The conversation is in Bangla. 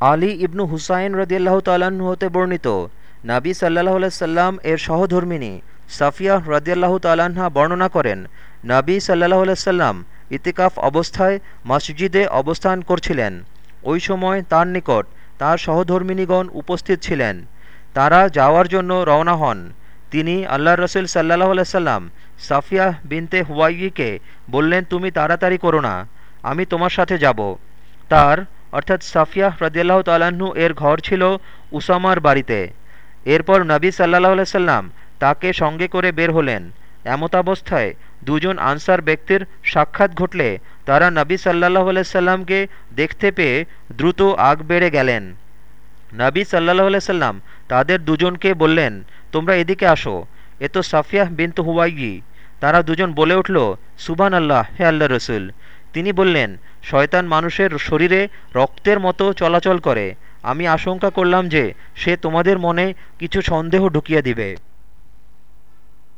আলী ইবনু হুসাইন রদিয়াল্লাহ তাল্লাহ্ন হতে বর্ণিত। নাবী সাল্লাহ সাল্লাম এর সহধর্মিনী সাফিয়া রদিয়াল্লাহ তাল্লাহা বর্ণনা করেন, নাবী সাল্লাহ সাল্লাম ইতিকাফ অবস্থায় মসজিদে অবস্থান করছিলেন। ওই সময় তার নিকট তার সহধর্মিনীগণ উপস্থিত ছিলেন। তারা যাওয়ার জন্য রওনা হন। তিনি আল্লাহ রসুল সাল্লাহ সাল্লাম সাফিয়া বিনতে হুয়াইকে বললেন, তুমি তাড়াতাড়ি করো না, আমি তোমার সাথে যাব। তার অর্থাৎ সাফিয়া রদিয়াল্লাহ তালাহু এর ঘর ছিল উসামার বাড়িতে। এরপর নবী সাল্লাহ সাল্লাম তাকে সঙ্গে করে বের হলেন। এমতাবস্থায় দুজন আনসার ব্যক্তির সাক্ষাৎ ঘটলে তারা নবী সাল্লাহ সাল্লামকে দেখতে পেয়ে দ্রুত আগ বেড়ে গেলেন। নবী সাল্লাহ সাল্লাম তাদের দুজনকে বললেন, তোমরা এদিকে আসো। এ তো সাফিয়াহ বিন্তু হুয়াইগি তারা দুজন বলে উঠল সুবান আল্লাহ হে আল্লাহ রসুল। তিনি বললেন, শয়তান মানুষের শরীরে রক্তের মতো চলাচল করে। আমি আশঙ্কা করলাম যে সে তোমাদের মনে কিছু সন্দেহ ঢুকিয়ে দিবে।